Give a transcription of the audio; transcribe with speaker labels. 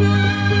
Speaker 1: Música